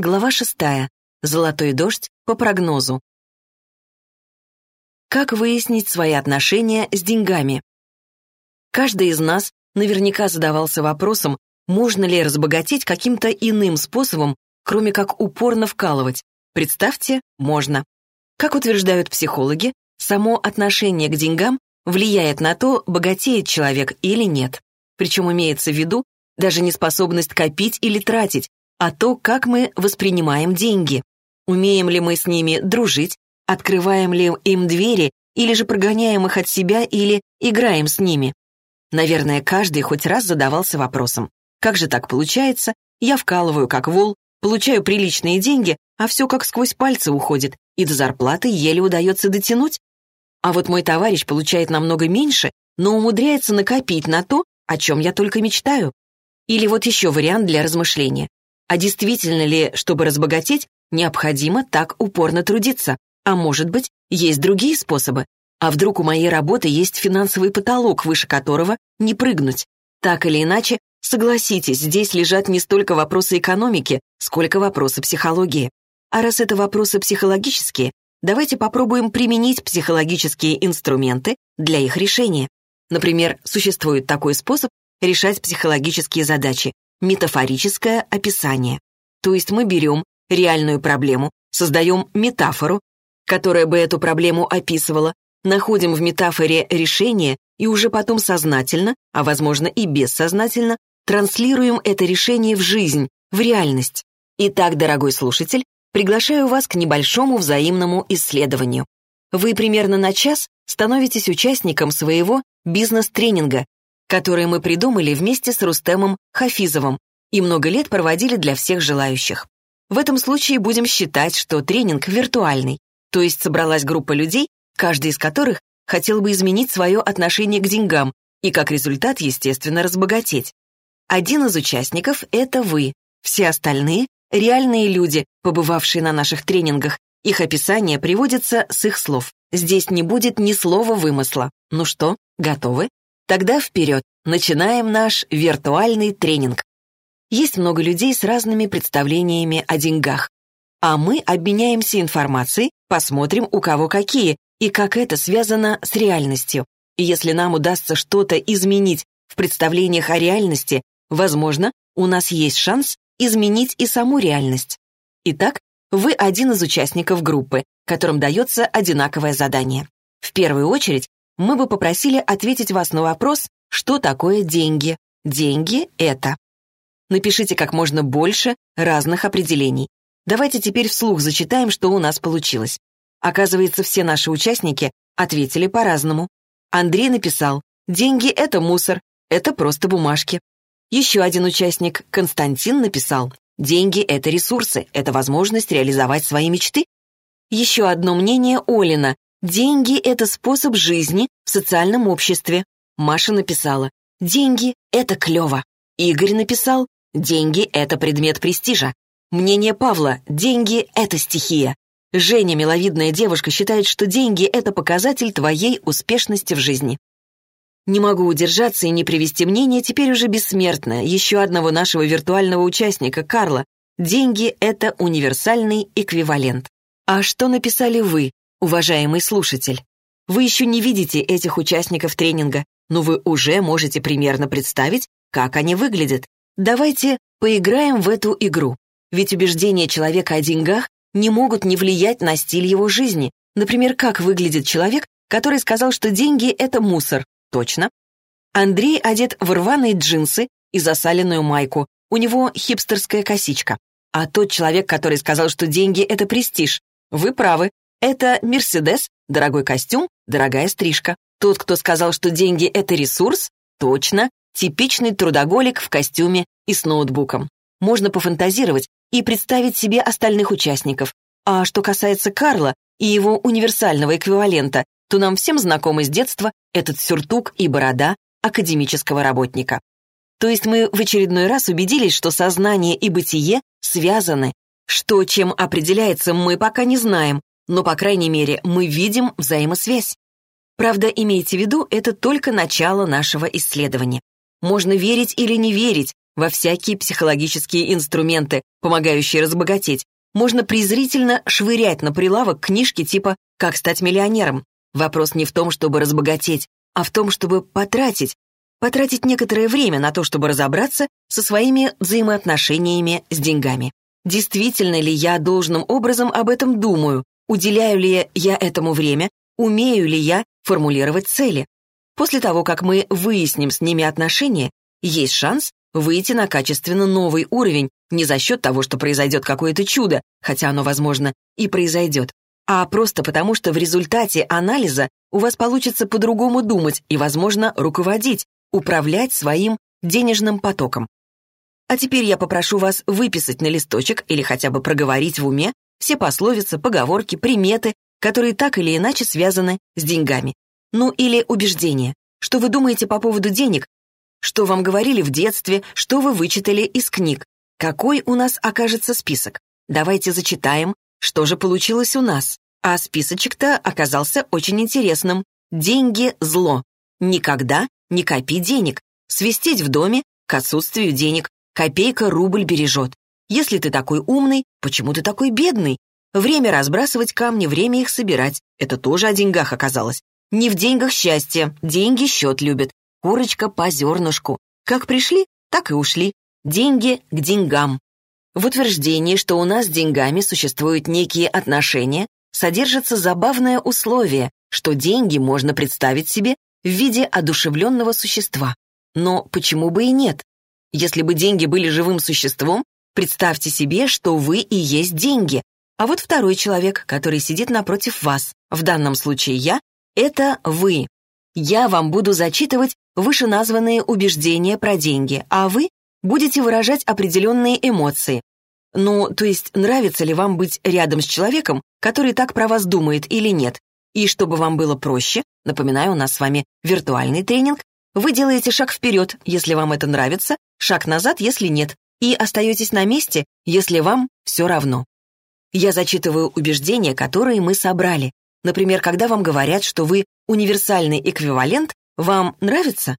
Глава шестая. Золотой дождь по прогнозу. Как выяснить свои отношения с деньгами? Каждый из нас наверняка задавался вопросом, можно ли разбогатеть каким-то иным способом, кроме как упорно вкалывать. Представьте, можно. Как утверждают психологи, само отношение к деньгам влияет на то, богатеет человек или нет. Причем имеется в виду даже не способность копить или тратить, а то, как мы воспринимаем деньги. Умеем ли мы с ними дружить, открываем ли им двери, или же прогоняем их от себя, или играем с ними. Наверное, каждый хоть раз задавался вопросом, как же так получается, я вкалываю как вол, получаю приличные деньги, а все как сквозь пальцы уходит, и до зарплаты еле удается дотянуть. А вот мой товарищ получает намного меньше, но умудряется накопить на то, о чем я только мечтаю. Или вот еще вариант для размышления. А действительно ли, чтобы разбогатеть, необходимо так упорно трудиться? А может быть, есть другие способы? А вдруг у моей работы есть финансовый потолок, выше которого не прыгнуть? Так или иначе, согласитесь, здесь лежат не столько вопросы экономики, сколько вопросы психологии. А раз это вопросы психологические, давайте попробуем применить психологические инструменты для их решения. Например, существует такой способ решать психологические задачи метафорическое описание. То есть мы берем реальную проблему, создаем метафору, которая бы эту проблему описывала, находим в метафоре решение и уже потом сознательно, а возможно и бессознательно, транслируем это решение в жизнь, в реальность. Итак, дорогой слушатель, приглашаю вас к небольшому взаимному исследованию. Вы примерно на час становитесь участником своего бизнес-тренинга, которые мы придумали вместе с Рустемом Хафизовым и много лет проводили для всех желающих. В этом случае будем считать, что тренинг виртуальный, то есть собралась группа людей, каждый из которых хотел бы изменить свое отношение к деньгам и как результат, естественно, разбогатеть. Один из участников — это вы, все остальные — реальные люди, побывавшие на наших тренингах, их описание приводится с их слов. Здесь не будет ни слова вымысла. Ну что, готовы? Тогда вперед, начинаем наш виртуальный тренинг. Есть много людей с разными представлениями о деньгах. А мы обменяемся информацией, посмотрим, у кого какие, и как это связано с реальностью. И если нам удастся что-то изменить в представлениях о реальности, возможно, у нас есть шанс изменить и саму реальность. Итак, вы один из участников группы, которым дается одинаковое задание. В первую очередь мы бы попросили ответить вас на вопрос, что такое деньги. Деньги — это. Напишите как можно больше разных определений. Давайте теперь вслух зачитаем, что у нас получилось. Оказывается, все наши участники ответили по-разному. Андрей написал, деньги — это мусор, это просто бумажки. Еще один участник, Константин, написал, деньги — это ресурсы, это возможность реализовать свои мечты. Еще одно мнение Олина, Деньги — это способ жизни в социальном обществе. Маша написала, деньги — это клево. Игорь написал, деньги — это предмет престижа. Мнение Павла, деньги — это стихия. Женя, миловидная девушка, считает, что деньги — это показатель твоей успешности в жизни. Не могу удержаться и не привести мнение теперь уже бессмертное, еще одного нашего виртуального участника, Карла. Деньги — это универсальный эквивалент. А что написали вы? Уважаемый слушатель, вы еще не видите этих участников тренинга, но вы уже можете примерно представить, как они выглядят. Давайте поиграем в эту игру. Ведь убеждения человека о деньгах не могут не влиять на стиль его жизни. Например, как выглядит человек, который сказал, что деньги — это мусор. Точно. Андрей одет в рваные джинсы и засаленную майку. У него хипстерская косичка. А тот человек, который сказал, что деньги — это престиж. Вы правы, это Мерседес, дорогой костюм, дорогая стрижка. Тот, кто сказал, что деньги — это ресурс, точно, типичный трудоголик в костюме и с ноутбуком. Можно пофантазировать и представить себе остальных участников. А что касается Карла и его универсального эквивалента, то нам всем знакомы с детства этот сюртук и борода академического работника. То есть мы в очередной раз убедились, что сознание и бытие связаны. Что чем определяется, мы пока не знаем, но, по крайней мере, мы видим взаимосвязь. Правда, имейте в виду, это только начало нашего исследования. Можно верить или не верить во всякие психологические инструменты, помогающие разбогатеть. Можно презрительно швырять на прилавок книжки типа «Как стать миллионером». Вопрос не в том, чтобы разбогатеть, а в том, чтобы потратить, потратить некоторое время на то, чтобы разобраться со своими взаимоотношениями с деньгами. Действительно ли я должным образом об этом думаю? Уделяю ли я этому время? Умею ли я формулировать цели? После того, как мы выясним с ними отношения, есть шанс выйти на качественно новый уровень не за счет того, что произойдет какое-то чудо, хотя оно, возможно, и произойдет, а просто потому, что в результате анализа у вас получится по-другому думать и, возможно, руководить, управлять своим денежным потоком. А теперь я попрошу вас выписать на листочек или хотя бы проговорить в уме все пословицы, поговорки, приметы, которые так или иначе связаны с деньгами. Ну или убеждения. Что вы думаете по поводу денег? Что вам говорили в детстве, что вы вычитали из книг? Какой у нас окажется список? Давайте зачитаем, что же получилось у нас. А списочек-то оказался очень интересным. Деньги – зло. Никогда не копи денег. Свистеть в доме к отсутствию денег. Копейка рубль бережет. Если ты такой умный, почему ты такой бедный? Время разбрасывать камни, время их собирать. Это тоже о деньгах оказалось. Не в деньгах счастье, деньги счет любят. Курочка по зернышку. Как пришли, так и ушли. Деньги к деньгам. В утверждении, что у нас с деньгами существуют некие отношения, содержится забавное условие, что деньги можно представить себе в виде одушевленного существа. Но почему бы и нет? Если бы деньги были живым существом, представьте себе, что вы и есть деньги. А вот второй человек, который сидит напротив вас, в данном случае я, это вы. Я вам буду зачитывать вышеназванные убеждения про деньги, а вы будете выражать определенные эмоции. Ну, то есть, нравится ли вам быть рядом с человеком, который так про вас думает или нет. И чтобы вам было проще, напоминаю, у нас с вами виртуальный тренинг, вы делаете шаг вперед, если вам это нравится, шаг назад, если нет, и остаетесь на месте, если вам все равно. Я зачитываю убеждения, которые мы собрали. Например, когда вам говорят, что вы универсальный эквивалент, вам нравится?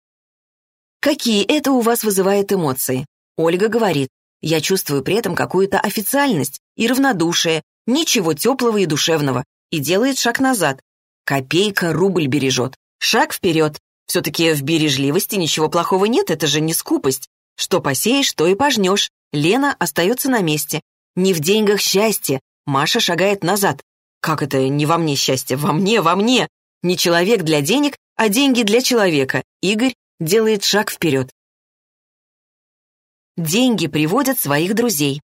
Какие это у вас вызывает эмоции? Ольга говорит, я чувствую при этом какую-то официальность и равнодушие, ничего теплого и душевного, и делает шаг назад. Копейка рубль бережет. Шаг вперед. Все-таки в бережливости ничего плохого нет, это же не скупость. Что посеешь, то и пожнешь. Лена остается на месте. Не в деньгах счастье. Маша шагает назад. Как это не во мне счастье? Во мне, во мне. Не человек для денег, а деньги для человека. Игорь делает шаг вперед. Деньги приводят своих друзей.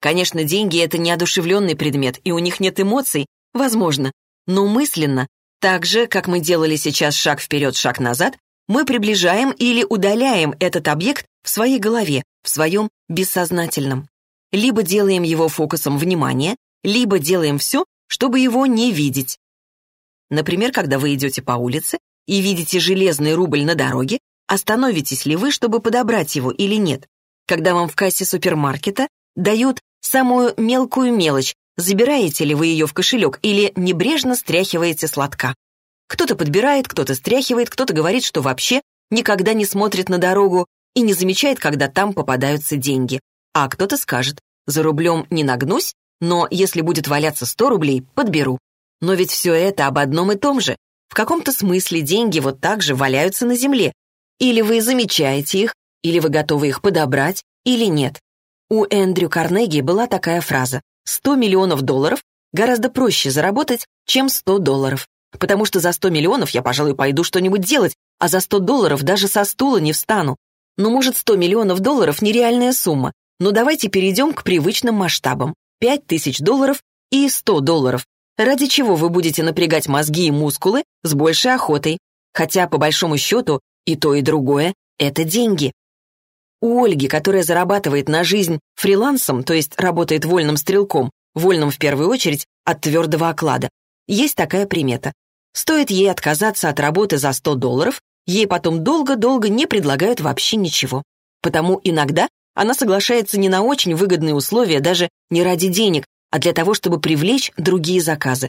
Конечно, деньги — это неодушевленный предмет, и у них нет эмоций, возможно, но мысленно, так же, как мы делали сейчас шаг вперед, шаг назад, мы приближаем или удаляем этот объект в своей голове, в своем бессознательном. Либо делаем его фокусом внимания, либо делаем все, чтобы его не видеть. Например, когда вы идете по улице и видите железный рубль на дороге, остановитесь ли вы, чтобы подобрать его или нет? Когда вам в кассе супермаркета дают самую мелкую мелочь, забираете ли вы ее в кошелек или небрежно стряхиваете сладка. Кто-то подбирает, кто-то стряхивает, кто-то говорит, что вообще никогда не смотрит на дорогу и не замечает, когда там попадаются деньги. А кто-то скажет, за рублем не нагнусь, но если будет валяться 100 рублей, подберу. Но ведь все это об одном и том же. В каком-то смысле деньги вот так же валяются на земле. Или вы замечаете их, или вы готовы их подобрать, или нет. У Эндрю Карнеги была такая фраза «100 миллионов долларов гораздо проще заработать, чем 100 долларов, потому что за 100 миллионов я, пожалуй, пойду что-нибудь делать, а за 100 долларов даже со стула не встану. Но может 100 миллионов долларов нереальная сумма, но давайте перейдем к привычным масштабам. 5 тысяч долларов и 100 долларов. Ради чего вы будете напрягать мозги и мускулы с большей охотой? Хотя, по большому счету, и то, и другое — это деньги. У Ольги, которая зарабатывает на жизнь фрилансом, то есть работает вольным стрелком, вольным в первую очередь от твердого оклада, есть такая примета. Стоит ей отказаться от работы за 100 долларов, ей потом долго-долго не предлагают вообще ничего. Потому иногда она соглашается не на очень выгодные условия, даже не ради денег, а для того, чтобы привлечь другие заказы.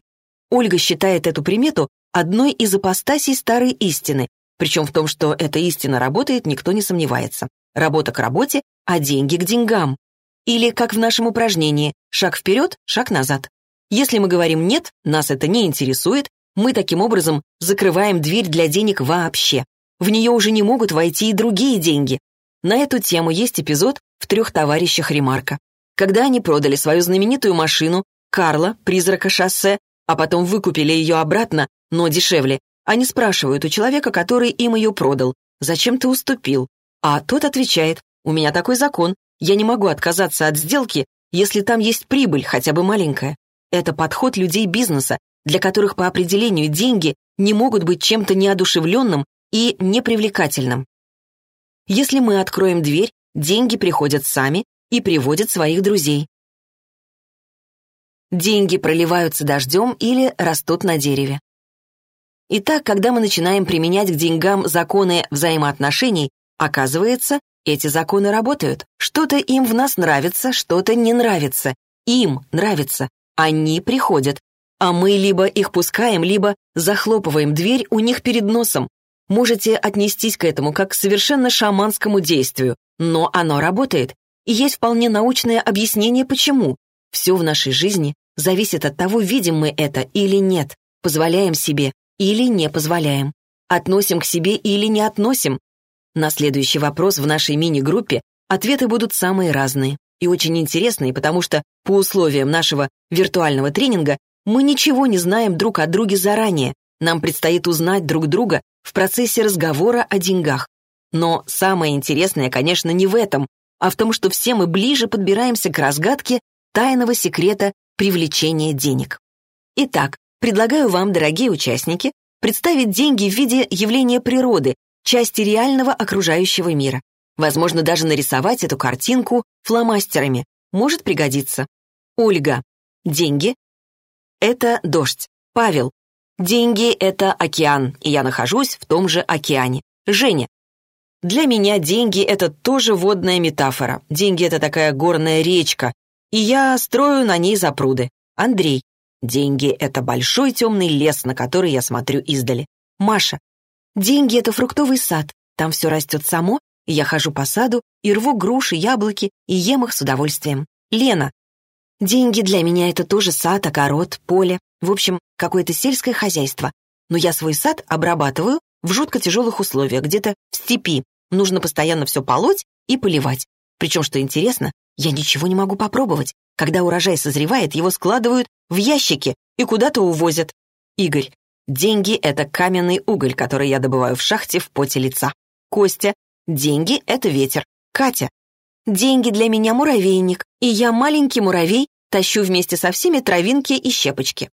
Ольга считает эту примету одной из апостасий старой истины, причем в том, что эта истина работает, никто не сомневается. работа к работе, а деньги к деньгам. Или, как в нашем упражнении, шаг вперед, шаг назад. Если мы говорим «нет», нас это не интересует, мы таким образом закрываем дверь для денег вообще. В нее уже не могут войти и другие деньги. На эту тему есть эпизод в «Трех товарищах Ремарка». Когда они продали свою знаменитую машину «Карла», «Призрака шоссе», а потом выкупили ее обратно, но дешевле, они спрашивают у человека, который им ее продал, «Зачем ты уступил?» А тот отвечает, «У меня такой закон, я не могу отказаться от сделки, если там есть прибыль, хотя бы маленькая». Это подход людей бизнеса, для которых по определению деньги не могут быть чем-то неодушевленным и непривлекательным. Если мы откроем дверь, деньги приходят сами и приводят своих друзей. Деньги проливаются дождем или растут на дереве. Итак, когда мы начинаем применять к деньгам законы взаимоотношений, оказывается, эти законы работают. Что-то им в нас нравится, что-то не нравится. Им нравится. Они приходят. А мы либо их пускаем, либо захлопываем дверь у них перед носом. Можете отнестись к этому как к совершенно шаманскому действию, но оно работает. И есть вполне научное объяснение, почему. Все в нашей жизни зависит от того, видим мы это или нет, позволяем себе или не позволяем, относим к себе или не относим. На следующий вопрос в нашей мини-группе ответы будут самые разные и очень интересные, потому что по условиям нашего виртуального тренинга мы ничего не знаем друг о друге заранее, нам предстоит узнать друг друга в процессе разговора о деньгах. Но самое интересное, конечно, не в этом, а в том, что все мы ближе подбираемся к разгадке тайного секрета привлечения денег. Итак, предлагаю вам, дорогие участники, представить деньги в виде явления природы, части реального окружающего мира. Возможно, даже нарисовать эту картинку фломастерами. Может пригодиться. Ольга. Деньги. Это дождь. Павел. Деньги — это океан, и я нахожусь в том же океане. Женя. Для меня деньги — это тоже водная метафора. Деньги — это такая горная речка, и я строю на ней запруды. Андрей. Деньги — это большой темный лес, на который я смотрю издали. Маша. Деньги — это фруктовый сад. Там все растет само, я хожу по саду и рву груши, яблоки и ем их с удовольствием. Лена. Деньги для меня — это тоже сад, огород, поле. В общем, какое-то сельское хозяйство. Но я свой сад обрабатываю в жутко тяжелых условиях, где-то в степи. Нужно постоянно все полоть и поливать. Причем, что интересно, я ничего не могу попробовать. Когда урожай созревает, его складывают в ящики и куда-то увозят. Игорь. Деньги — это каменный уголь, который я добываю в шахте в поте лица. Костя. Деньги — это ветер. Катя. Деньги для меня муравейник, и я маленький муравей, тащу вместе со всеми травинки и щепочки.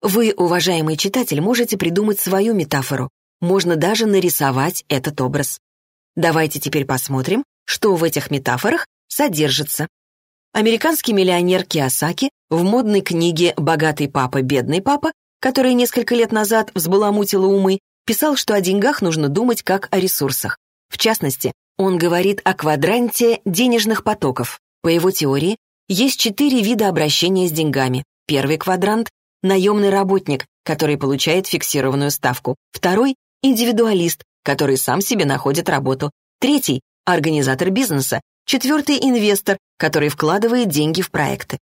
Вы, уважаемый читатель, можете придумать свою метафору. Можно даже нарисовать этот образ. Давайте теперь посмотрим, что в этих метафорах содержится. Американский миллионер Киосаки в модной книге «Богатый папа, бедный папа», которая несколько лет назад взбаламутила умы, писал, что о деньгах нужно думать как о ресурсах. В частности, он говорит о квадранте денежных потоков. По его теории, есть четыре вида обращения с деньгами. Первый квадрант наемный работник, который получает фиксированную ставку. Второй — индивидуалист, который сам себе находит работу. Третий — организатор бизнеса. Четвертый — инвестор, который вкладывает деньги в проекты.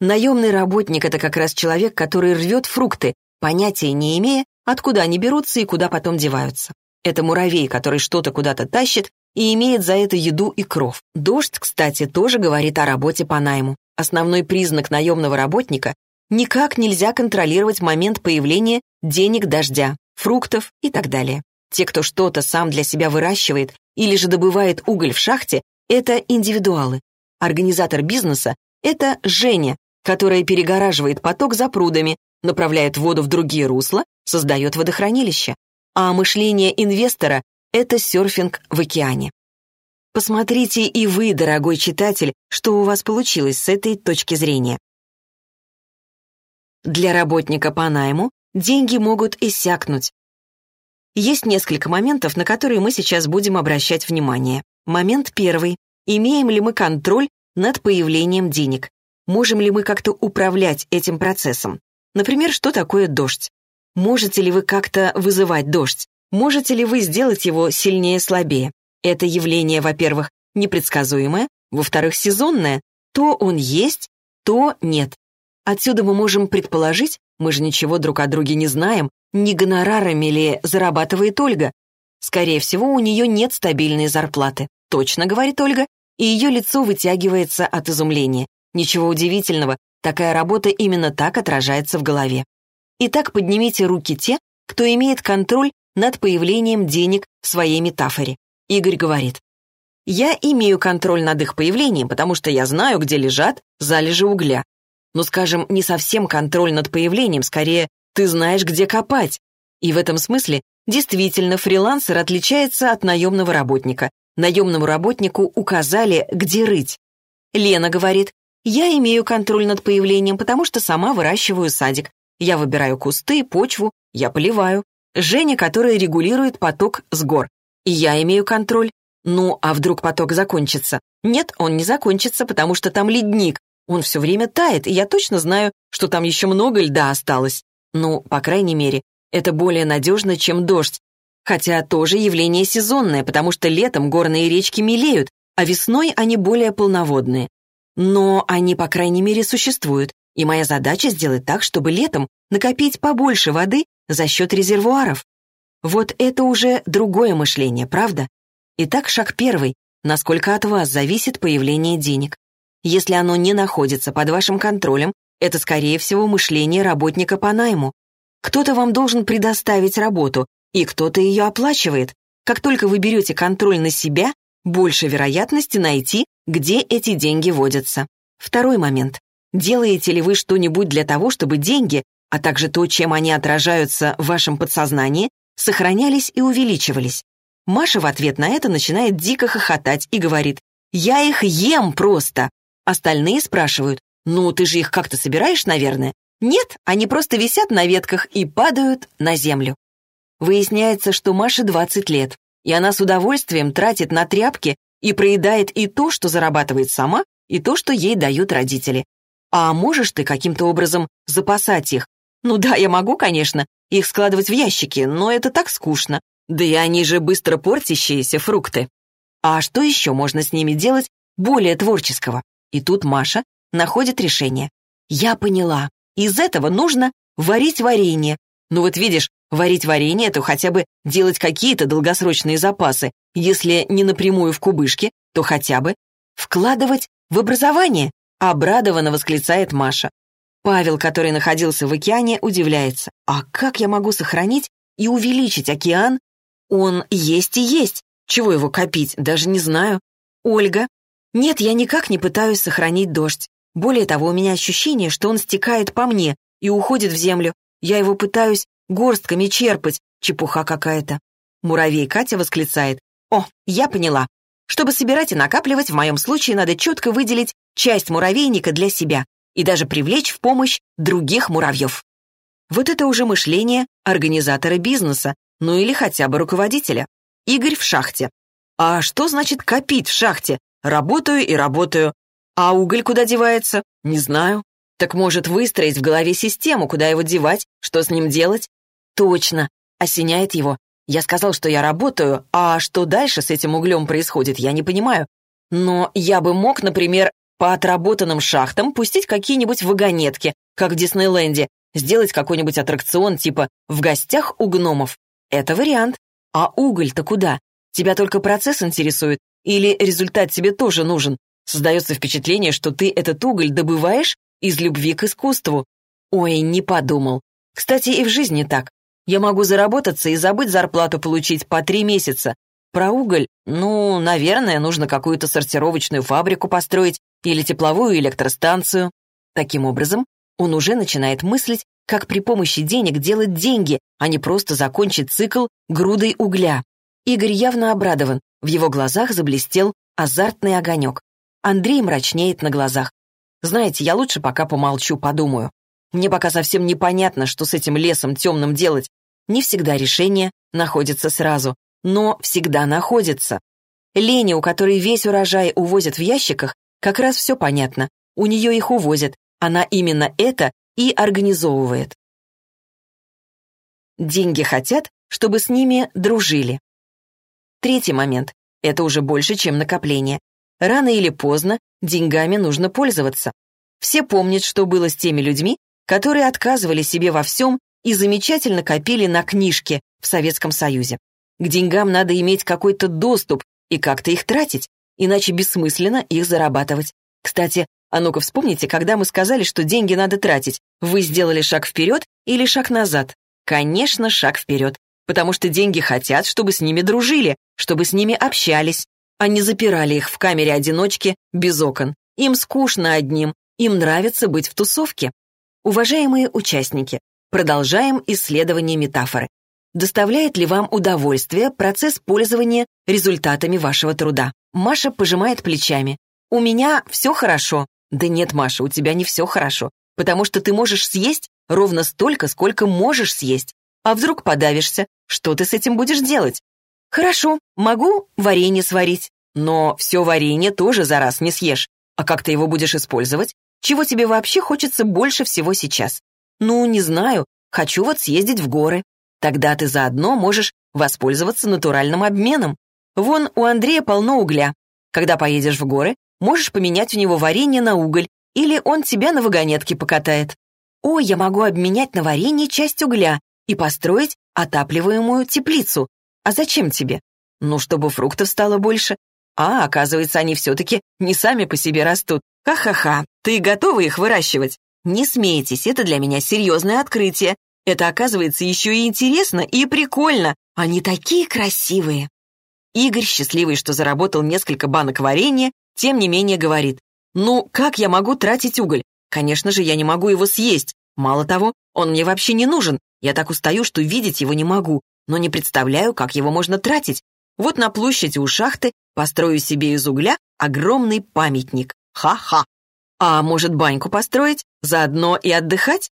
Наемный работник — это как раз человек, который рвет фрукты, понятия не имея, откуда они берутся и куда потом деваются. Это муравей, который что-то куда-то тащит и имеет за это еду и кров. Дождь, кстати, тоже говорит о работе по найму. Основной признак наемного работника никак нельзя контролировать момент появления денег дождя, фруктов и так далее. Те, кто что-то сам для себя выращивает или же добывает уголь в шахте, это индивидуалы. Организатор бизнеса — это Женя, которая перегораживает поток за прудами, направляет воду в другие русла, создает водохранилище. А мышление инвестора — это серфинг в океане. Посмотрите и вы, дорогой читатель, что у вас получилось с этой точки зрения. Для работника по найму деньги могут иссякнуть. Есть несколько моментов, на которые мы сейчас будем обращать внимание. Момент первый. Имеем ли мы контроль над появлением денег? Можем ли мы как-то управлять этим процессом? Например, что такое дождь? Можете ли вы как-то вызывать дождь? Можете ли вы сделать его сильнее-слабее? Это явление, во-первых, непредсказуемое, во-вторых, сезонное. То он есть, то нет. Отсюда мы можем предположить, мы же ничего друг о друге не знаем, не гонорарами ли зарабатывает Ольга. Скорее всего, у нее нет стабильной зарплаты. Точно, говорит Ольга, и ее лицо вытягивается от изумления. Ничего удивительного, такая работа именно так отражается в голове. Итак, поднимите руки те, кто имеет контроль над появлением денег в своей метафоре. Игорь говорит, «Я имею контроль над их появлением, потому что я знаю, где лежат залежи угля. Но, скажем, не совсем контроль над появлением, скорее, ты знаешь, где копать. И в этом смысле действительно фрилансер отличается от наемного работника. Наемному работнику указали, где рыть. Лена говорит, «Я имею контроль над появлением, потому что сама выращиваю садик. Я выбираю кусты, почву, я поливаю. Женя, которая регулирует поток с гор. И я имею контроль. Ну, а вдруг поток закончится? Нет, он не закончится, потому что там ледник. Он все время тает, и я точно знаю, что там еще много льда осталось. Ну, по крайней мере, это более надежно, чем дождь. Хотя тоже явление сезонное, потому что летом горные речки мелеют, а весной они более полноводные. Но они, по крайней мере, существуют, и моя задача сделать так, чтобы летом накопить побольше воды за счет резервуаров. Вот это уже другое мышление, правда? Итак, шаг первый. Насколько от вас зависит появление денег? Если оно не находится под вашим контролем, это, скорее всего, мышление работника по найму. Кто-то вам должен предоставить работу, и кто-то ее оплачивает. Как только вы берете контроль на себя, больше вероятности найти, где эти деньги водятся. Второй момент. Делаете ли вы что-нибудь для того, чтобы деньги, а также то, чем они отражаются в вашем подсознании, сохранялись и увеличивались? Маша в ответ на это начинает дико хохотать и говорит «Я их ем просто!» Остальные спрашивают «Ну, ты же их как-то собираешь, наверное?» Нет, они просто висят на ветках и падают на землю. Выясняется, что Маше 20 лет, и она с удовольствием тратит на тряпки и проедает и то, что зарабатывает сама, и то, что ей дают родители. А можешь ты каким-то образом запасать их? Ну да, я могу, конечно, их складывать в ящики, но это так скучно. Да и они же быстро портящиеся фрукты. А что еще можно с ними делать более творческого? И тут Маша находит решение. Я поняла. Из этого нужно варить варенье. Ну вот видишь, варить варенье — это хотя бы делать какие-то долгосрочные запасы. Если не напрямую в кубышке, то хотя бы вкладывать в образование. Обрадованно восклицает Маша. Павел, который находился в океане, удивляется. А как я могу сохранить и увеличить океан? Он есть и есть. Чего его копить, даже не знаю. Ольга. Нет, я никак не пытаюсь сохранить дождь. Более того, у меня ощущение, что он стекает по мне и уходит в землю. Я его пытаюсь горстками черпать. Чепуха какая-то. Муравей Катя восклицает. О, я поняла. Чтобы собирать и накапливать, в моем случае надо четко выделить часть муравейника для себя и даже привлечь в помощь других муравьев. Вот это уже мышление организатора бизнеса, ну или хотя бы руководителя. Игорь в шахте. А что значит копить в шахте? Работаю и работаю. А уголь куда девается? Не знаю. Так может выстроить в голове систему, куда его девать, что с ним делать? Точно. Осеняет его. Я сказал, что я работаю, а что дальше с этим углем происходит, я не понимаю. Но я бы мог, например, по отработанным шахтам пустить какие-нибудь вагонетки, как в Диснейленде, сделать какой-нибудь аттракцион типа «В гостях у гномов». Это вариант. А уголь-то куда? Тебя только процесс интересует? Или результат тебе тоже нужен? Создается впечатление, что ты этот уголь добываешь из любви к искусству. Ой, не подумал. Кстати, и в жизни так. Я могу заработаться и забыть зарплату получить по три месяца. Про уголь, ну, наверное, нужно какую-то сортировочную фабрику построить или тепловую электростанцию. Таким образом, он уже начинает мыслить, как при помощи денег делать деньги, а не просто закончить цикл грудой угля. Игорь явно обрадован, в его глазах заблестел азартный огонек. Андрей мрачнеет на глазах. Знаете, я лучше пока помолчу, подумаю. Мне пока совсем непонятно, что с этим лесом темным делать. Не всегда решение находится сразу, но всегда находится. Лене, у которой весь урожай увозят в ящиках, как раз все понятно. У нее их увозят, она именно это и организовывает. Деньги хотят, чтобы с ними дружили. Третий момент. Это уже больше, чем накопление. Рано или поздно деньгами нужно пользоваться. Все помнят, что было с теми людьми, которые отказывали себе во всем и замечательно копили на книжки в Советском Союзе. К деньгам надо иметь какой-то доступ и как-то их тратить, иначе бессмысленно их зарабатывать. Кстати, а ну-ка вспомните, когда мы сказали, что деньги надо тратить, вы сделали шаг вперед или шаг назад? Конечно, шаг вперед, потому что деньги хотят, чтобы с ними дружили, чтобы с ними общались, а не запирали их в камере одиночки без окон. Им скучно одним, им нравится быть в тусовке. Уважаемые участники, продолжаем исследование метафоры. Доставляет ли вам удовольствие процесс пользования результатами вашего труда? Маша пожимает плечами. «У меня все хорошо». Да нет, Маша, у тебя не все хорошо, потому что ты можешь съесть ровно столько, сколько можешь съесть. А вдруг подавишься? Что ты с этим будешь делать? Хорошо, могу варенье сварить. Но все варенье тоже за раз не съешь. А как ты его будешь использовать? Чего тебе вообще хочется больше всего сейчас? Ну, не знаю, хочу вот съездить в горы. Тогда ты заодно можешь воспользоваться натуральным обменом. Вон у Андрея полно угля. Когда поедешь в горы, можешь поменять у него варенье на уголь, или он тебя на вагонетке покатает. О, я могу обменять на варенье часть угля и построить отапливаемую теплицу. А зачем тебе? Ну, чтобы фруктов стало больше. А, оказывается, они все-таки не сами по себе растут. Ха-ха-ха, ты готова их выращивать? Не смейтесь, это для меня серьезное открытие. Это, оказывается, еще и интересно и прикольно. Они такие красивые. Игорь, счастливый, что заработал несколько банок варенья, тем не менее говорит, «Ну, как я могу тратить уголь? Конечно же, я не могу его съесть. Мало того, он мне вообще не нужен. Я так устаю, что видеть его не могу, но не представляю, как его можно тратить. Вот на площади у шахты построю себе из угля огромный памятник. Ха-ха. А может, баньку построить, заодно и отдыхать?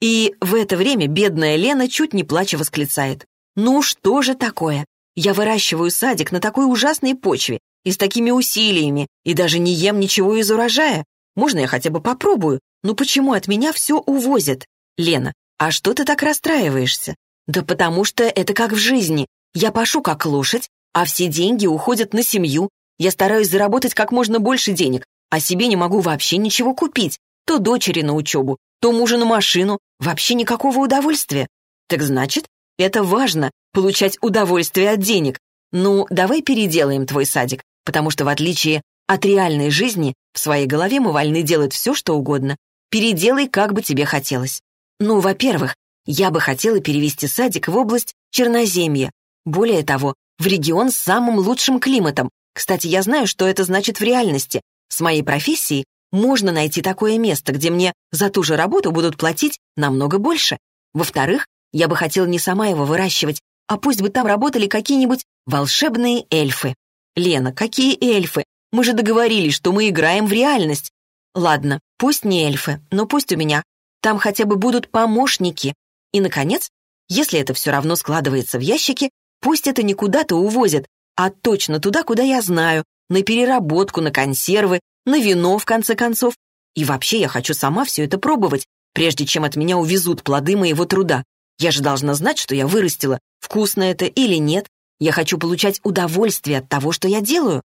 И в это время бедная Лена чуть не плача восклицает. «Ну что же такое? Я выращиваю садик на такой ужасной почве и с такими усилиями, и даже не ем ничего из урожая. Можно я хотя бы попробую? Ну почему от меня все увозят? Лена, а что ты так расстраиваешься? Да потому что это как в жизни. Я пашу как лошадь, а все деньги уходят на семью. Я стараюсь заработать как можно больше денег, а себе не могу вообще ничего купить. То дочери на учебу, то мужа на машину, вообще никакого удовольствия. Так значит, это важно, получать удовольствие от денег. Ну, давай переделаем твой садик, потому что в отличие от реальной жизни, в своей голове мы вольны делать все, что угодно. Переделай, как бы тебе хотелось. Ну, во-первых, я бы хотела перевести садик в область Черноземья. Более того, в регион с самым лучшим климатом. Кстати, я знаю, что это значит в реальности. С моей профессией можно найти такое место, где мне за ту же работу будут платить намного больше. Во-вторых, я бы хотела не сама его выращивать, а пусть бы там работали какие-нибудь волшебные эльфы. Лена, какие эльфы? Мы же договорились, что мы играем в реальность. Ладно, пусть не эльфы, но пусть у меня. Там хотя бы будут помощники. И, наконец, если это все равно складывается в ящике, пусть это не куда-то увозят, а точно туда, куда я знаю, на переработку, на консервы, на вино, в конце концов. И вообще я хочу сама все это пробовать, прежде чем от меня увезут плоды моего труда. Я же должна знать, что я вырастила, вкусно это или нет. Я хочу получать удовольствие от того, что я делаю.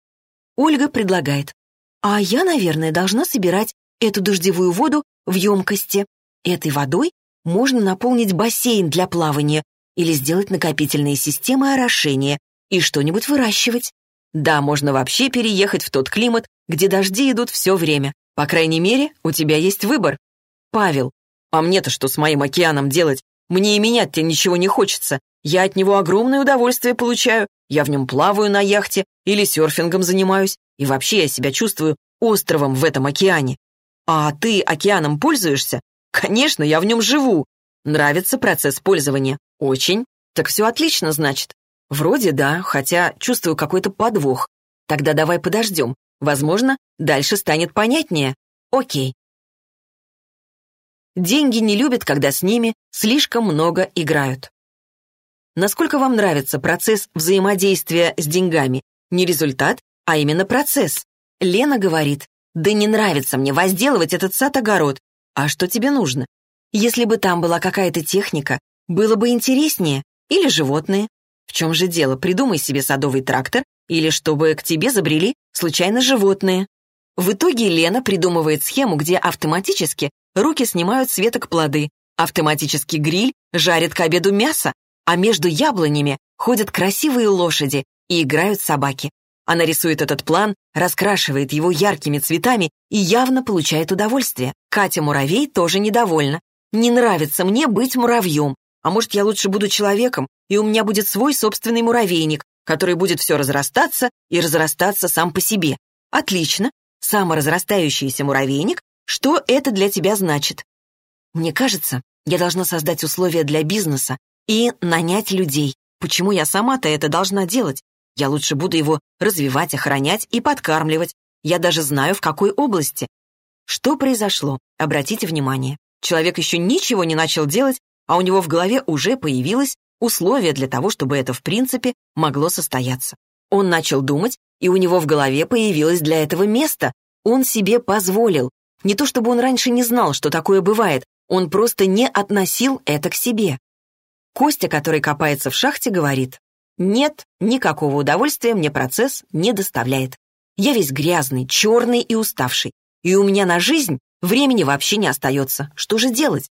Ольга предлагает. А я, наверное, должна собирать эту дождевую воду в емкости. Этой водой можно наполнить бассейн для плавания или сделать накопительные системы орошения и что-нибудь выращивать. Да, можно вообще переехать в тот климат, где дожди идут все время. По крайней мере, у тебя есть выбор. Павел, а мне-то что с моим океаном делать? Мне и менять-то ничего не хочется. Я от него огромное удовольствие получаю. Я в нем плаваю на яхте или серфингом занимаюсь. И вообще я себя чувствую островом в этом океане. А ты океаном пользуешься? Конечно, я в нем живу. Нравится процесс пользования? Очень. Так все отлично, значит. Вроде да, хотя чувствую какой-то подвох. Тогда давай подождем. Возможно, дальше станет понятнее. Окей. Деньги не любят, когда с ними слишком много играют. Насколько вам нравится процесс взаимодействия с деньгами? Не результат, а именно процесс. Лена говорит, да не нравится мне возделывать этот сад-огород. А что тебе нужно? Если бы там была какая-то техника, было бы интереснее. Или животные. В чем же дело? Придумай себе садовый трактор или чтобы к тебе забрели случайно животные. В итоге Лена придумывает схему, где автоматически руки снимают с веток плоды, автоматически гриль жарит к обеду мясо, а между яблонями ходят красивые лошади и играют собаки. Она рисует этот план, раскрашивает его яркими цветами и явно получает удовольствие. Катя Муравей тоже недовольна. «Не нравится мне быть муравьем. А может, я лучше буду человеком, и у меня будет свой собственный муравейник, который будет все разрастаться и разрастаться сам по себе. Отлично. Саморазрастающийся муравейник. Что это для тебя значит? Мне кажется, я должна создать условия для бизнеса и нанять людей. Почему я сама-то это должна делать? Я лучше буду его развивать, охранять и подкармливать. Я даже знаю, в какой области. Что произошло? Обратите внимание. Человек еще ничего не начал делать, а у него в голове уже появилось условие для того, чтобы это, в принципе, могло состояться. Он начал думать, и у него в голове появилось для этого место. Он себе позволил. Не то чтобы он раньше не знал, что такое бывает, он просто не относил это к себе. Костя, который копается в шахте, говорит, «Нет, никакого удовольствия мне процесс не доставляет. Я весь грязный, черный и уставший, и у меня на жизнь времени вообще не остается. Что же делать?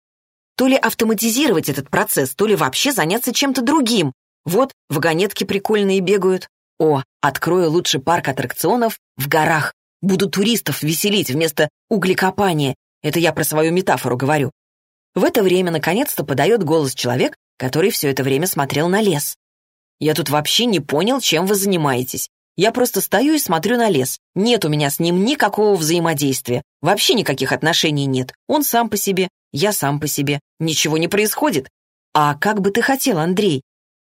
То ли автоматизировать этот процесс, то ли вообще заняться чем-то другим. Вот, вагонетки прикольные бегают. О, открою лучше парк аттракционов в горах. Буду туристов веселить вместо углекопания. Это я про свою метафору говорю. В это время наконец-то подает голос человек, который все это время смотрел на лес. «Я тут вообще не понял, чем вы занимаетесь. Я просто стою и смотрю на лес. Нет у меня с ним никакого взаимодействия. Вообще никаких отношений нет. Он сам по себе, я сам по себе. Ничего не происходит. А как бы ты хотел, Андрей?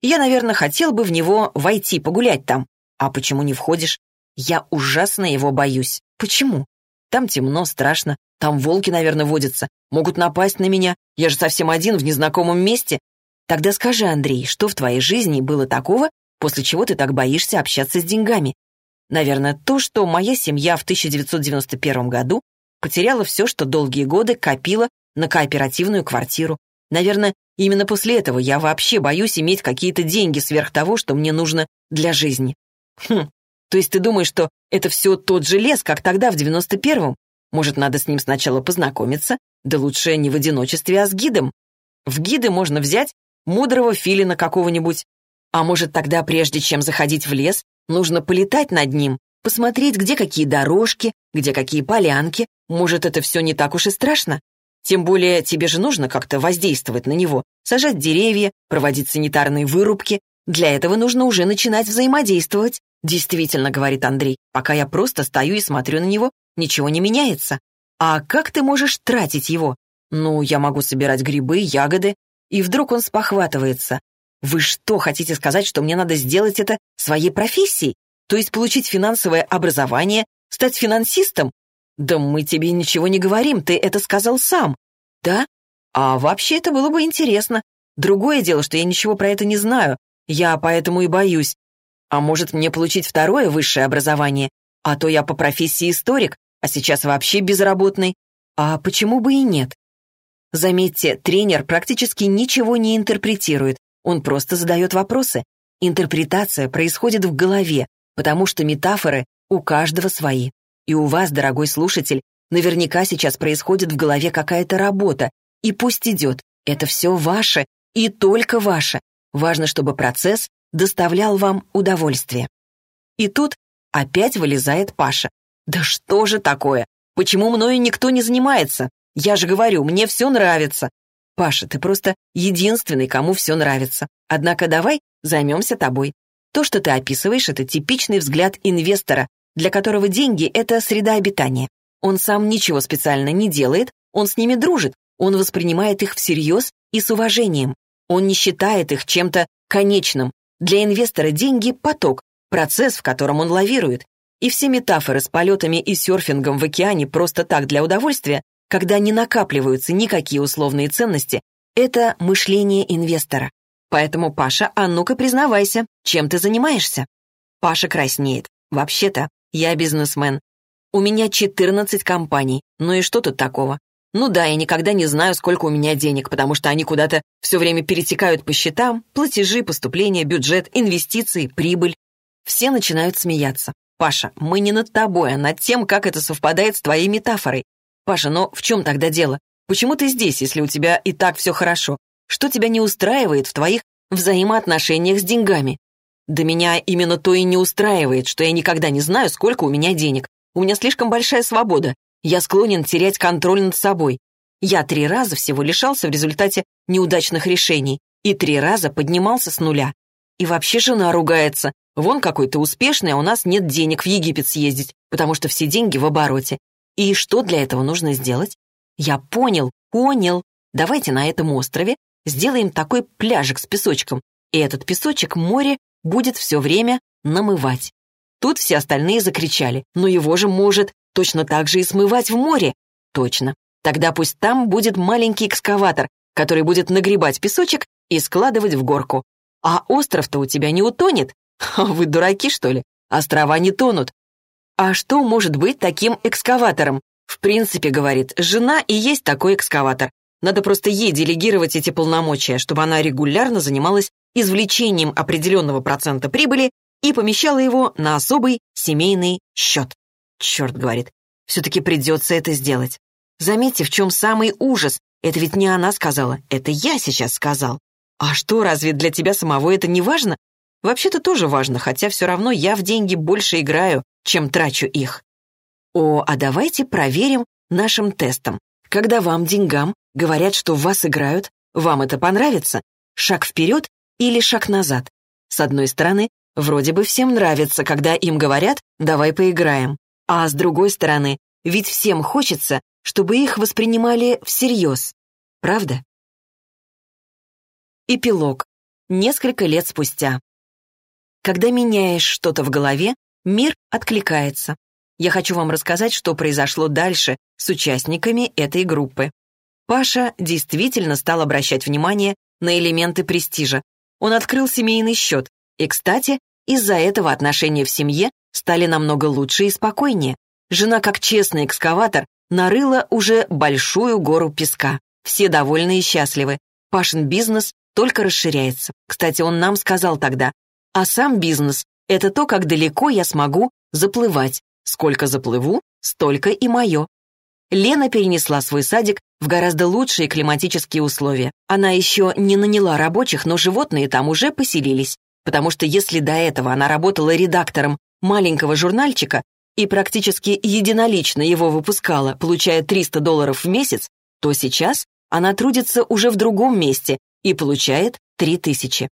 Я, наверное, хотел бы в него войти, погулять там. А почему не входишь? Я ужасно его боюсь. Почему? Там темно, страшно. Там волки, наверное, водятся. Могут напасть на меня. Я же совсем один в незнакомом месте. Тогда скажи, Андрей, что в твоей жизни было такого, после чего ты так боишься общаться с деньгами? Наверное, то, что моя семья в 1991 году потеряла все, что долгие годы копила на кооперативную квартиру. Наверное, именно после этого я вообще боюсь иметь какие-то деньги сверх того, что мне нужно для жизни. Хм, то есть ты думаешь, что это все тот же лес, как тогда, в 91-м? Может, надо с ним сначала познакомиться? Да лучше не в одиночестве, а с гидом. В гиды можно взять мудрого филина какого-нибудь. А может, тогда, прежде чем заходить в лес, нужно полетать над ним, посмотреть, где какие дорожки, где какие полянки. Может, это все не так уж и страшно? Тем более тебе же нужно как-то воздействовать на него, сажать деревья, проводить санитарные вырубки. Для этого нужно уже начинать взаимодействовать. Действительно, говорит Андрей, пока я просто стою и смотрю на него, ничего не меняется. А как ты можешь тратить его? Ну, я могу собирать грибы, ягоды. И вдруг он спохватывается. Вы что, хотите сказать, что мне надо сделать это своей профессией? То есть получить финансовое образование, стать финансистом? «Да мы тебе ничего не говорим, ты это сказал сам». «Да? А вообще это было бы интересно. Другое дело, что я ничего про это не знаю. Я поэтому и боюсь. А может, мне получить второе высшее образование? А то я по профессии историк, а сейчас вообще безработный. А почему бы и нет?» Заметьте, тренер практически ничего не интерпретирует, он просто задает вопросы. Интерпретация происходит в голове, потому что метафоры у каждого свои. И у вас, дорогой слушатель, наверняка сейчас происходит в голове какая-то работа. И пусть идет. Это все ваше и только ваше. Важно, чтобы процесс доставлял вам удовольствие. И тут опять вылезает Паша. «Да что же такое? Почему мною никто не занимается? Я же говорю, мне все нравится». «Паша, ты просто единственный, кому все нравится. Однако давай займемся тобой. То, что ты описываешь, это типичный взгляд инвестора, для которого деньги — это среда обитания. Он сам ничего специально не делает, он с ними дружит, он воспринимает их всерьез и с уважением. Он не считает их чем-то конечным. Для инвестора деньги — поток, процесс, в котором он лавирует. И все метафоры с полетами и серфингом в океане просто так для удовольствия, когда не накапливаются никакие условные ценности, это мышление инвестора. Поэтому, Паша, а ну-ка признавайся, чем ты занимаешься? Паша краснеет. Вообще-то, я бизнесмен. У меня 14 компаний. Ну и что тут такого? Ну да, я никогда не знаю, сколько у меня денег, потому что они куда-то все время перетекают по счетам, платежи, поступления, бюджет, инвестиции, прибыль. Все начинают смеяться. «Паша, мы не над тобой, а над тем, как это совпадает с твоей метафорой. Паша, но в чем тогда дело? Почему ты здесь, если у тебя и так все хорошо? Что тебя не устраивает в твоих взаимоотношениях с деньгами? Да меня именно то и не устраивает, что я никогда не знаю, сколько у меня денег. У меня слишком большая свобода. Я склонен терять контроль над собой. Я три раза всего лишался в результате неудачных решений и три раза поднимался с нуля. И вообще жена ругается. Вон какой ты успешный, а у нас нет денег в Египет съездить, потому что все деньги в обороте. И что для этого нужно сделать? Я понял, понял. Давайте на этом острове сделаем такой пляжик с песочком, и этот песочек море будет все время намывать. Тут все остальные закричали, но его же может точно так же и смывать в море. Точно. Тогда пусть там будет маленький экскаватор, который будет нагребать песочек и складывать в горку. А остров-то у тебя не утонет? Вы дураки, что ли? Острова не тонут. А что может быть таким экскаватором? В принципе, говорит, жена и есть такой экскаватор. Надо просто ей делегировать эти полномочия, чтобы она регулярно занималась извлечением определенного процента прибыли и помещала его на особый семейный счет. Черт, говорит, все-таки придется это сделать. Заметьте, в чем самый ужас. Это ведь не она сказала, это я сейчас сказал. А что, разве для тебя самого это не важно? Вообще-то тоже важно, хотя все равно я в деньги больше играю, чем трачу их. О, а давайте проверим нашим тестом. Когда вам, деньгам, говорят, что в вас играют, вам это понравится? Шаг вперед или шаг назад. С одной стороны, вроде бы всем нравится, когда им говорят «давай поиграем». А с другой стороны, ведь всем хочется, чтобы их воспринимали всерьез. Правда? Эпилог. Несколько лет спустя. Когда меняешь что-то в голове, мир откликается. Я хочу вам рассказать, что произошло дальше с участниками этой группы. Паша действительно стал обращать внимание на элементы престижа, он открыл семейный счет, и, кстати, из-за этого отношения в семье стали намного лучше и спокойнее. Жена, как честный экскаватор, нарыла уже большую гору песка. Все довольны и счастливы. Пашин бизнес только расширяется. Кстати, он нам сказал тогда, а сам бизнес — это то, как далеко я смогу заплывать. Сколько заплыву, столько и мое. Лена перенесла свой садик в гораздо лучшие климатические условия. Она еще не наняла рабочих, но животные там уже поселились. Потому что если до этого она работала редактором маленького журнальчика и практически единолично его выпускала, получая 300 долларов в месяц, то сейчас она трудится уже в другом месте и получает 3000.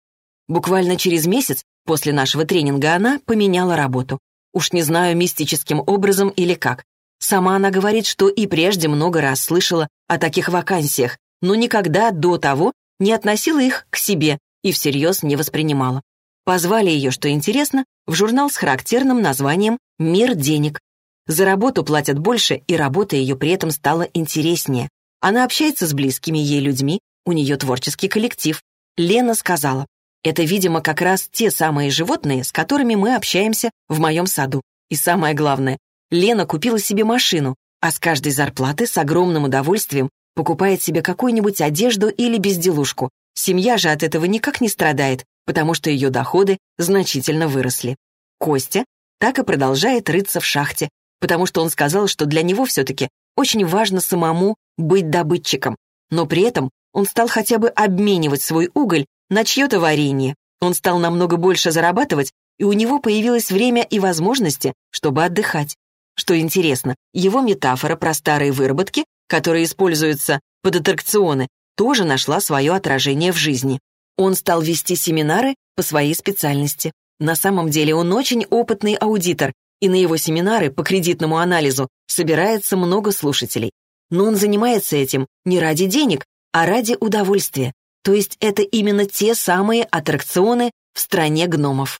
Буквально через месяц после нашего тренинга она поменяла работу. Уж не знаю, мистическим образом или как. Сама она говорит, что и прежде много раз слышала о таких вакансиях, но никогда до того не относила их к себе и всерьез не воспринимала. Позвали ее, что интересно, в журнал с характерным названием «Мир денег». За работу платят больше, и работа ее при этом стала интереснее. Она общается с близкими ей людьми, у нее творческий коллектив. Лена сказала, это, видимо, как раз те самые животные, с которыми мы общаемся в моем саду. И самое главное, Лена купила себе машину, а с каждой зарплаты с огромным удовольствием покупает себе какую-нибудь одежду или безделушку. Семья же от этого никак не страдает, потому что ее доходы значительно выросли. Костя так и продолжает рыться в шахте, потому что он сказал, что для него все-таки очень важно самому быть добытчиком, но при этом он стал хотя бы обменивать свой уголь на чье-то варенье. Он стал намного больше зарабатывать, и у него появилось время и возможности, чтобы отдыхать. Что интересно, его метафора про старые выработки, которые используются под аттракционы, тоже нашла свое отражение в жизни. Он стал вести семинары по своей специальности. На самом деле он очень опытный аудитор, и на его семинары по кредитному анализу собирается много слушателей. Но он занимается этим не ради денег, а ради удовольствия. То есть это именно те самые аттракционы в стране гномов.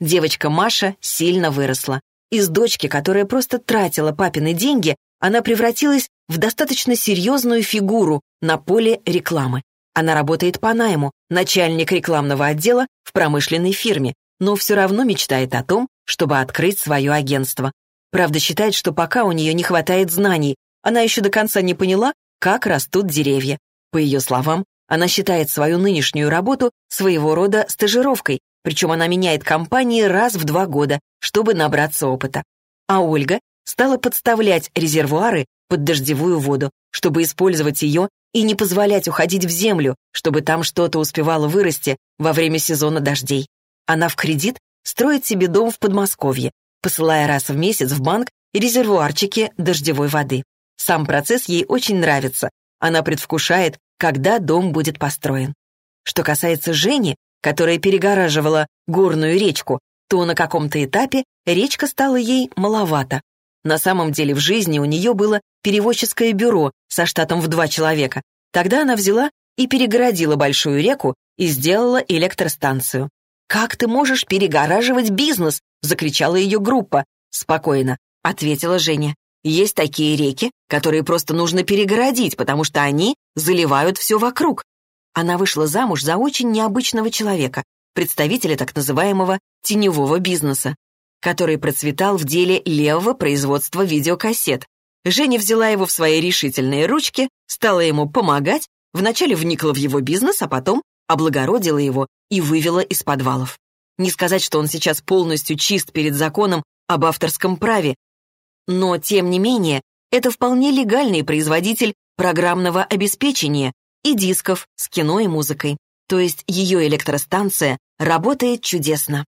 Девочка Маша сильно выросла. Из дочки, которая просто тратила папины деньги, она превратилась в достаточно серьезную фигуру на поле рекламы. Она работает по найму, начальник рекламного отдела в промышленной фирме, но все равно мечтает о том, чтобы открыть свое агентство. Правда, считает, что пока у нее не хватает знаний, она еще до конца не поняла, как растут деревья. По ее словам, она считает свою нынешнюю работу своего рода стажировкой, Причем она меняет компании раз в два года, чтобы набраться опыта. А Ольга стала подставлять резервуары под дождевую воду, чтобы использовать ее и не позволять уходить в землю, чтобы там что-то успевало вырасти во время сезона дождей. Она в кредит строит себе дом в Подмосковье, посылая раз в месяц в банк резервуарчики дождевой воды. Сам процесс ей очень нравится. Она предвкушает, когда дом будет построен. Что касается Жени, которая перегораживала горную речку, то на каком-то этапе речка стала ей маловато. На самом деле в жизни у нее было перевозческое бюро со штатом в два человека. Тогда она взяла и перегородила большую реку и сделала электростанцию. «Как ты можешь перегораживать бизнес?» — закричала ее группа. «Спокойно», — ответила Женя. «Есть такие реки, которые просто нужно перегородить, потому что они заливают все вокруг». Она вышла замуж за очень необычного человека, представителя так называемого теневого бизнеса, который процветал в деле левого производства видеокассет. Женя взяла его в свои решительные ручки, стала ему помогать, вначале вникла в его бизнес, а потом облагородила его и вывела из подвалов. Не сказать, что он сейчас полностью чист перед законом об авторском праве, но, тем не менее, это вполне легальный производитель программного обеспечения и дисков с кино и музыкой. То есть ее электростанция работает чудесно.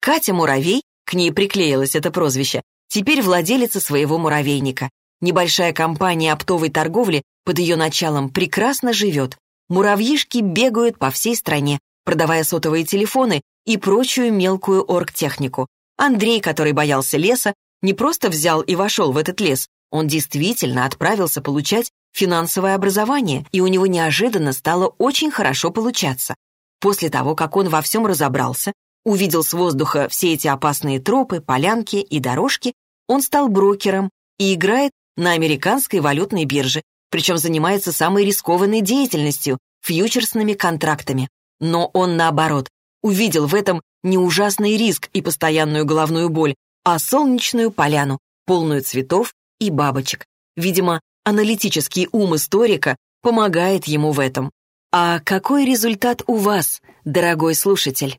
Катя Муравей, к ней приклеилось это прозвище, теперь владелица своего муравейника. Небольшая компания оптовой торговли под ее началом прекрасно живет. Муравьишки бегают по всей стране, продавая сотовые телефоны и прочую мелкую оргтехнику. Андрей, который боялся леса, не просто взял и вошел в этот лес, он действительно отправился получать финансовое образование, и у него неожиданно стало очень хорошо получаться. После того, как он во всем разобрался, увидел с воздуха все эти опасные тропы, полянки и дорожки, он стал брокером и играет на американской валютной бирже, причем занимается самой рискованной деятельностью – фьючерсными контрактами. Но он, наоборот, увидел в этом не ужасный риск и постоянную головную боль, а солнечную поляну, полную цветов и бабочек. Видимо, аналитический ум историка помогает ему в этом. А какой результат у вас, дорогой слушатель?